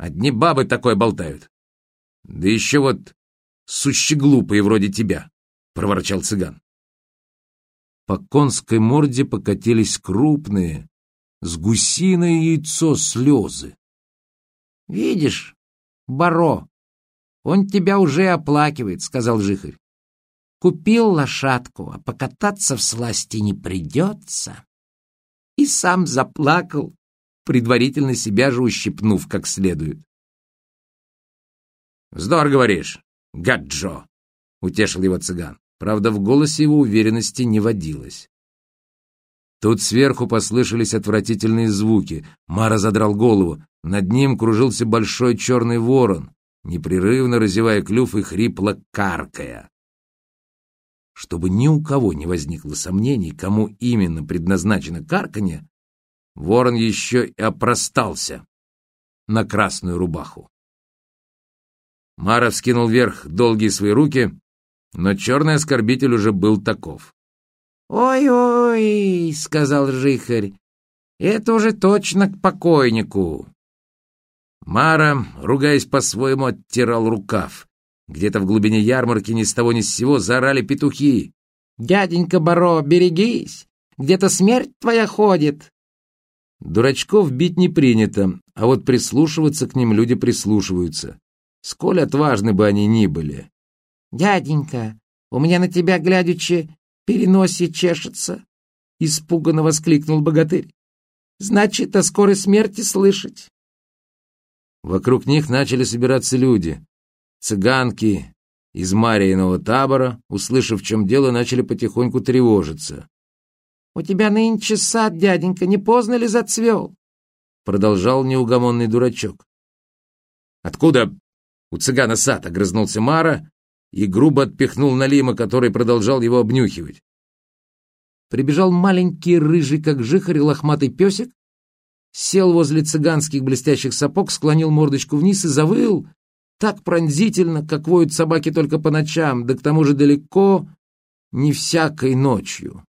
Одни бабы такое болтают. Да еще вот сущеглупые вроде тебя, — проворчал цыган. По конской морде покатились крупные, с гусиное яйцо слезы. — Видишь, Баро, он тебя уже оплакивает, — сказал Жихарь. Купил лошадку, а покататься в сласти не придется. И сам заплакал, предварительно себя же ущипнув как следует. «Вздор, говоришь, гаджо!» — утешил его цыган. Правда, в голосе его уверенности не водилось. Тут сверху послышались отвратительные звуки. Мара задрал голову. Над ним кружился большой черный ворон, непрерывно разевая клюв и хрипло каркая. Чтобы ни у кого не возникло сомнений, кому именно предназначено карканье, ворон еще и опростался на красную рубаху. Мара вскинул вверх долгие свои руки, но черный оскорбитель уже был таков. «Ой-ой», — сказал Жихарь, — «это уже точно к покойнику». Мара, ругаясь по-своему, оттирал рукав. Где-то в глубине ярмарки ни с того ни с сего заорали петухи. «Дяденька Баро, берегись! Где-то смерть твоя ходит!» Дурачков бить не принято, а вот прислушиваться к ним люди прислушиваются. Сколь отважны бы они ни были. «Дяденька, у меня на тебя, глядячи, переносе чешется!» — испуганно воскликнул богатырь. «Значит, о скорой смерти слышать!» Вокруг них начали собираться люди. Цыганки из Марьиного табора, услышав, в чем дело, начали потихоньку тревожиться. «У тебя нынче сад, дяденька, не поздно ли зацвел?» Продолжал неугомонный дурачок. «Откуда у цыгана сад?» — огрызнулся Мара и грубо отпихнул Налима, который продолжал его обнюхивать. Прибежал маленький рыжий, как жихарь, лохматый песик, сел возле цыганских блестящих сапог, склонил мордочку вниз и завыл так пронзительно, как воют собаки только по ночам, да к тому же далеко не всякой ночью.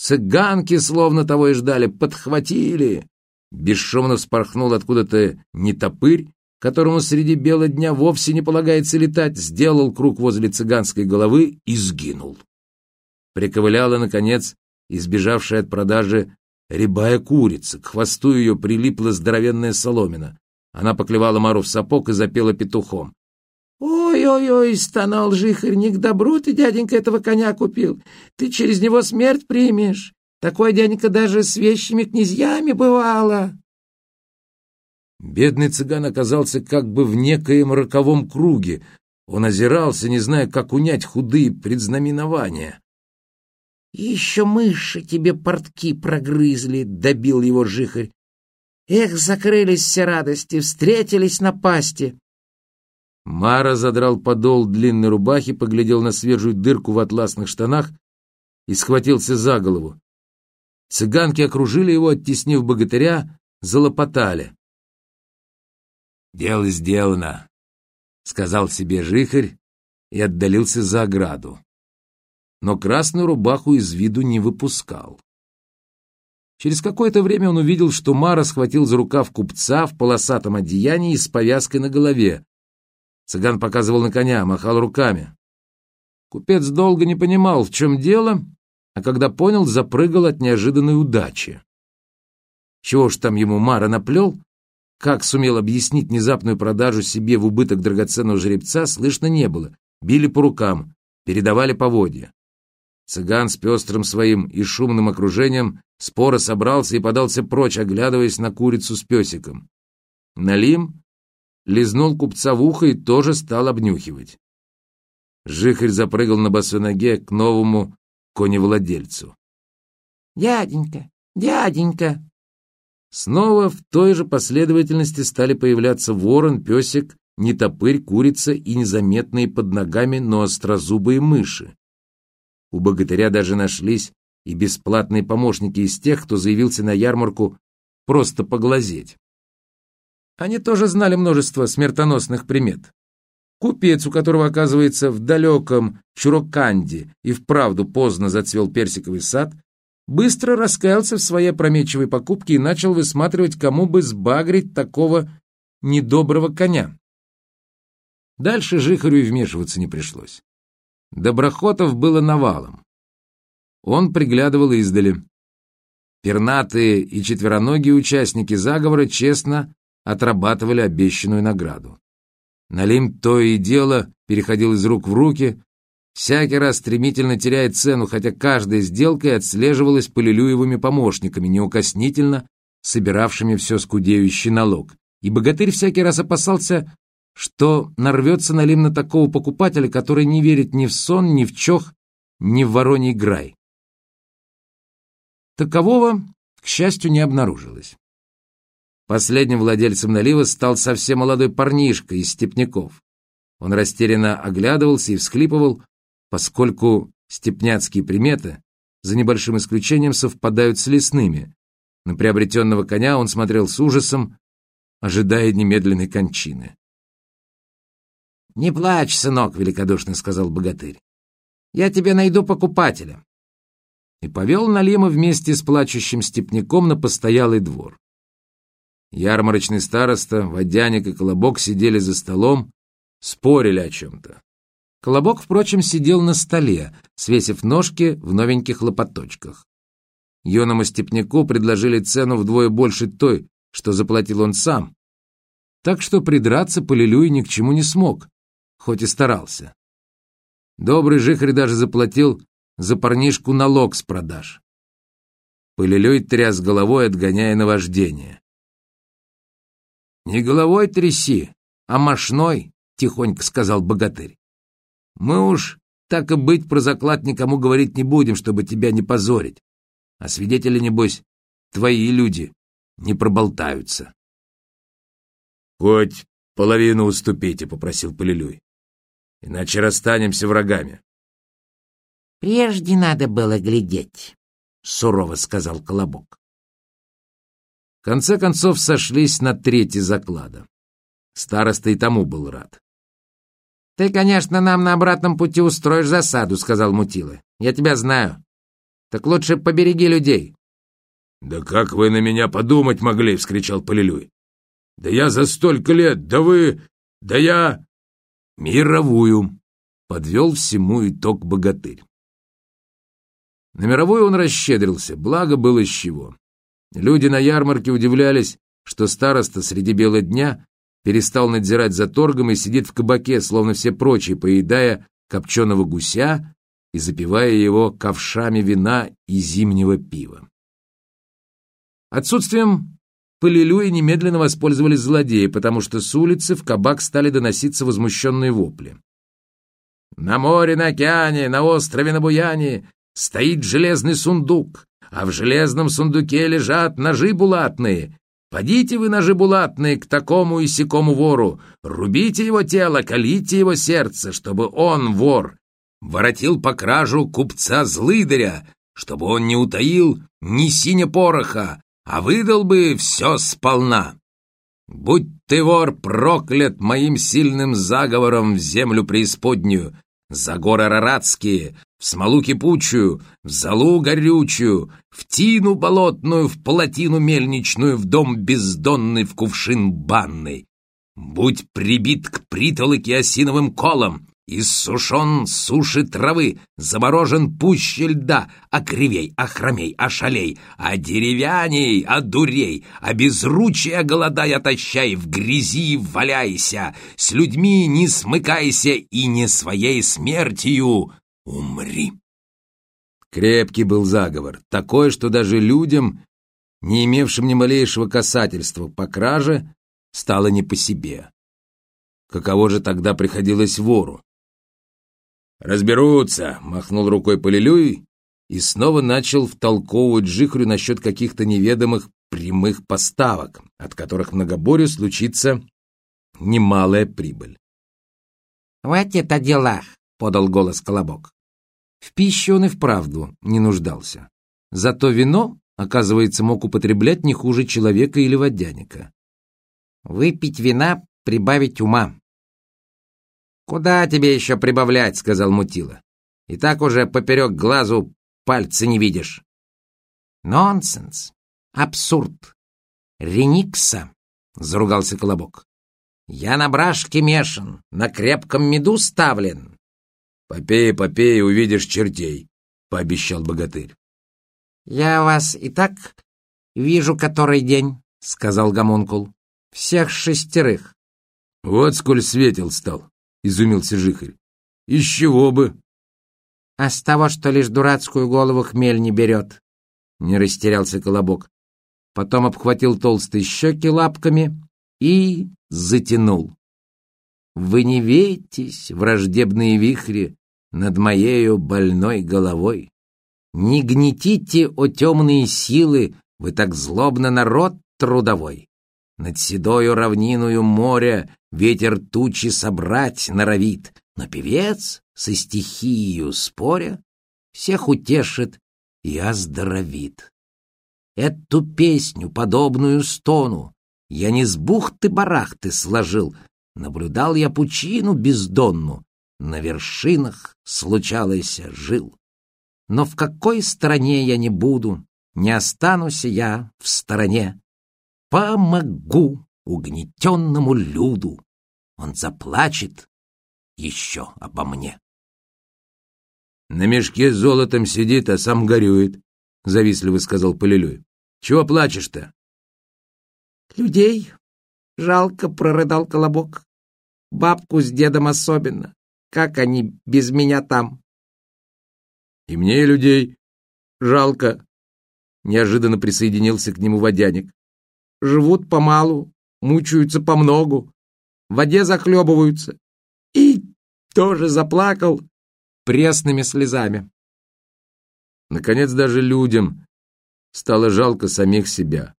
Цыганки, словно того и ждали, подхватили. Бесшумно вспорхнул откуда-то нетопырь, которому среди бела дня вовсе не полагается летать, сделал круг возле цыганской головы и сгинул. Приковыляла, наконец, избежавшая от продажи рябая курица, к хвосту ее прилипла здоровенная соломина. Она поклевала Мару в сапог и запела петухом. «Ой-ой-ой!» — стонал жихарь. «Не к добру ты, дяденька, этого коня купил. Ты через него смерть примешь. Такой дяденька даже с вещими князьями бывало». Бедный цыган оказался как бы в некоем роковом круге. Он озирался, не зная, как унять худые предзнаменования. «Еще мыши тебе портки прогрызли», — добил его жихарь. «Эх, закрылись все радости, встретились на пасти». Мара задрал подол длинной рубахи, поглядел на свежую дырку в атласных штанах и схватился за голову. Цыганки окружили его, оттеснив богатыря, залопотали. «Дело сделано», — сказал себе жихарь и отдалился за ограду. Но красную рубаху из виду не выпускал. Через какое-то время он увидел, что Мара схватил за рукав купца в полосатом одеянии с повязкой на голове. Цыган показывал на коня, махал руками. Купец долго не понимал, в чем дело, а когда понял, запрыгал от неожиданной удачи. Чего ж там ему Мара наплел? Как сумел объяснить внезапную продажу себе в убыток драгоценного жеребца, слышно не было. Били по рукам, передавали поводья. Цыган с пестрым своим и шумным окружением споро собрался и подался прочь, оглядываясь на курицу с песиком. Налим лизнул купца в ухо и тоже стал обнюхивать. Жихарь запрыгал на босой ноге к новому коневладельцу. «Дяденька, дяденька!» Снова в той же последовательности стали появляться ворон, песик, нетопырь, курица и незаметные под ногами, но острозубые мыши. У богатыря даже нашлись и бесплатные помощники из тех, кто заявился на ярмарку просто поглазеть. Они тоже знали множество смертоносных примет. Купец, у которого, оказывается, в далеком Чуроканде и вправду поздно зацвел персиковый сад, быстро раскаялся в своей опрометчивой покупке и начал высматривать, кому бы сбагрить такого недоброго коня. Дальше Жихарю и вмешиваться не пришлось. Доброхотов было навалом. Он приглядывал издали. Пернатые и четвероногие участники заговора честно отрабатывали обещанную награду. Налим то и дело переходил из рук в руки, всякий раз стремительно теряя цену, хотя каждая сделка отслеживалась Полилюевыми помощниками, неукоснительно собиравшими все скудеющий налог. И богатырь всякий раз опасался, что нарвется Налим на такого покупателя, который не верит ни в сон, ни в чох, ни в вороний грай. Такового, к счастью, не обнаружилось. Последним владельцем налива стал совсем молодой парнишка из степняков. Он растерянно оглядывался и всхлипывал, поскольку степняцкие приметы, за небольшим исключением, совпадают с лесными. На приобретенного коня он смотрел с ужасом, ожидая немедленной кончины. «Не плачь, сынок», — великодушно сказал богатырь. «Я тебе найду покупателя и повел Налима вместе с плачущим степняком на постоялый двор. Ярмарочный староста, водяник и Колобок сидели за столом, спорили о чем-то. Колобок, впрочем, сидел на столе, свесив ножки в новеньких лопаточках. Юному степняку предложили цену вдвое больше той, что заплатил он сам, так что придраться Полилюй ни к чему не смог, хоть и старался. Добрый жихарь даже заплатил за парнишку налог с продаж. Пылелей тряс головой, отгоняя наваждение. «Не головой тряси, а мошной», — тихонько сказал богатырь. «Мы уж, так и быть, про заклад никому говорить не будем, чтобы тебя не позорить. А свидетели, небось, твои люди не проболтаются». «Хоть половину уступите», — попросил Полилюй. «Иначе расстанемся врагами». «Прежде надо было глядеть», — сурово сказал Колобок. В конце концов сошлись на третий заклада. Староста и тому был рад. «Ты, конечно, нам на обратном пути устроишь засаду», — сказал Мутила. «Я тебя знаю. Так лучше побереги людей». «Да как вы на меня подумать могли?» — вскричал Полилюй. «Да я за столько лет, да вы... да я...» «Мировую», — подвел всему итог богатырь. На мировой он расщедрился, благо было с чего. Люди на ярмарке удивлялись, что староста среди бела дня перестал надзирать за торгом и сидит в кабаке, словно все прочие, поедая копченого гуся и запивая его ковшами вина и зимнего пива. Отсутствием Полилюи немедленно воспользовались злодеи, потому что с улицы в кабак стали доноситься возмущенные вопли. «На море, на океане, на острове, на Буяне стоит железный сундук, а в железном сундуке лежат ножи булатные. Подите вы, ножи булатные, к такому и сякому вору, рубите его тело, колите его сердце, чтобы он, вор, воротил по кражу купца злыдаря, чтобы он не утаил ни синя пороха, а выдал бы все сполна. Будь ты, вор, проклят моим сильным заговором в землю преисподнюю, за горы Араратские, в смолу кипучую, в залу горючую, в тину болотную, в плотину мельничную, в дом бездонный, в кувшин банный. Будь прибит к притолоке осиновым колом, Иссушен суши травы, заморожен пуще льда, окривей, охромей, ошалей, а деревяней, одурей, а безручия голодай отощай, в грязи валяйся, с людьми не смыкайся и не своей смертью умри. Крепкий был заговор, такой, что даже людям, не имевшим ни малейшего касательства по краже, стало не по себе. Каково же тогда приходилось вору? «Разберутся», — махнул рукой Полилюй и снова начал втолковывать Жихрю насчет каких-то неведомых прямых поставок, от которых многоборью случится немалая прибыль. «Хватит о делах», — подал голос Колобок. В пище он и вправду не нуждался. Зато вино, оказывается, мог употреблять не хуже человека или водяника. «Выпить вина, прибавить ума», «Куда тебе еще прибавлять?» — сказал Мутила. «И так уже поперек глазу пальцы не видишь». «Нонсенс! Абсурд! Реникса!» — заругался Колобок. Я на брашке мешан, на крепком меду ставлен. Попей, попей, увидишь чертей, — пообещал богатырь. Я вас и так вижу который день, — сказал гомункул. Всех шестерых. Вот сколь светел стал, — изумился жихарь. Из чего бы? А с того, что лишь дурацкую голову хмель не берет, — не растерялся колобок. Потом обхватил толстые щеки лапками и затянул. Вы не ветесь, враждебные вихри, над моею больной головой. Не гнетите, о темные силы, вы так злобно народ трудовой. Над седою равниную моря ветер тучи собрать норовит, но певец со стихией споря всех утешит и оздоровит. Эту песню, подобную стону, я не с бухты-барахты сложил, наблюдал я пучину бездонну, на вершинах случалось жил. Но в какой стране я не буду, не останусь я в стороне. Помогу угнетенному люду, он заплачет еще обо мне. На мешке с золотом сидит, а сам горюет, — завистливо сказал Полилюй. — Чего плачешь-то? — Людей жалко, — прорыдал Колобок. — Бабку с дедом особенно. Как они без меня там? — И мне людей жалко, — неожиданно присоединился к нему водяник. — Живут помалу, мучаются помногу, в воде захлебываются. И тоже заплакал пресными слезами. Наконец даже людям стало жалко самих себя.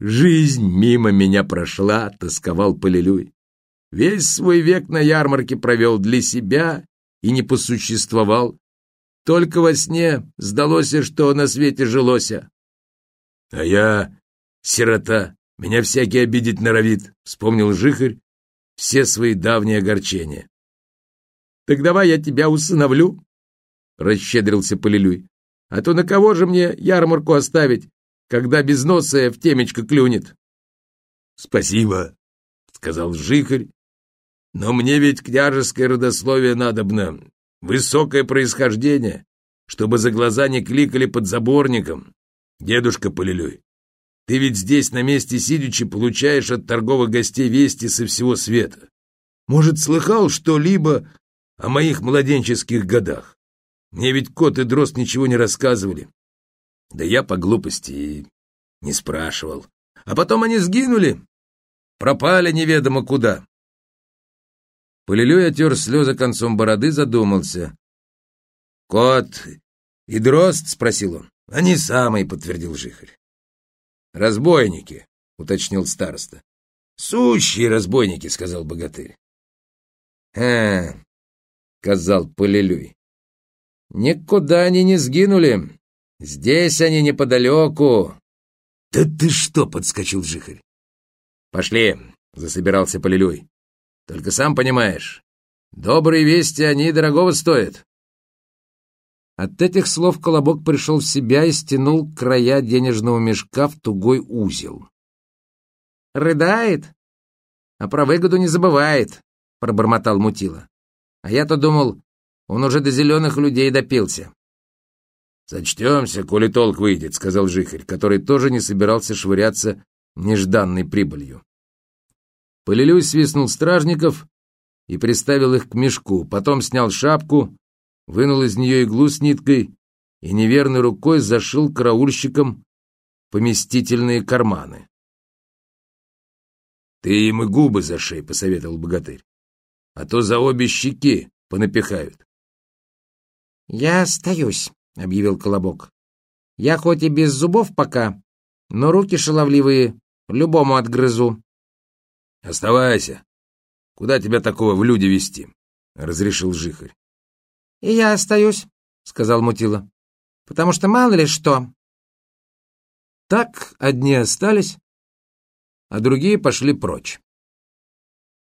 «Жизнь мимо меня прошла», — тосковал Полилюй. «Весь свой век на ярмарке провел для себя и не посуществовал. Только во сне сдалося, что на свете жилося. А я сирота, меня всякий обидеть норовит», — вспомнил Жихарь все свои давние огорчения. «Так давай я тебя усыновлю», — расщедрился Полилюй. «А то на кого же мне ярмарку оставить, когда без носа в темечко клюнет?» «Спасибо», — сказал Жихарь. «Но мне ведь княжеское родословие надобно, высокое происхождение, чтобы за глаза не кликали под заборником. Дедушка Полилюй, ты ведь здесь на месте сидячи получаешь от торговых гостей вести со всего света. Может, слыхал что-либо о моих младенческих годах? Мне ведь кот и дрозд ничего не рассказывали. Да я по глупости и не спрашивал. А потом они сгинули, пропали неведомо куда. Полилюй отер слезы концом бороды, задумался. «Кот и дрозд?» — спросил он. «Они самые», — подтвердил Жихарь. «Разбойники», — уточнил староста. «Сущие разбойники», — сказал богатырь. «Э, — сказал Полилюй. «Никуда они не сгинули. Здесь они неподалеку». «Да ты что?» — подскочил Жихарь. «Пошли», — засобирался Полилюй. «Только сам понимаешь, добрые вести, они дорогого стоят». От этих слов Колобок пришел в себя и стянул края денежного мешка в тугой узел. «Рыдает, а про выгоду не забывает», — пробормотал Мутила. «А я-то думал, он уже до зеленых людей допился». «Сочтемся, коли толк выйдет», — сказал Жихарь, который тоже не собирался швыряться нежданной прибылью. Полилюй свистнул стражников и приставил их к мешку, потом снял шапку, вынул из нее иглу с ниткой и неверной рукой зашил караульщикам поместительные карманы. «Ты им и губы зашей», — посоветовал богатырь, «а то за обе щеки понапихают». «Я остаюсь», — объявил Колобок. «Я хоть и без зубов пока, но руки шаловливые, любому отгрызу». «Оставайся. Куда тебя такого в люди вести?» — разрешил Жихарь. «И я остаюсь», — сказал Мутила, — «потому что мало ли что». Так одни остались, а другие пошли прочь.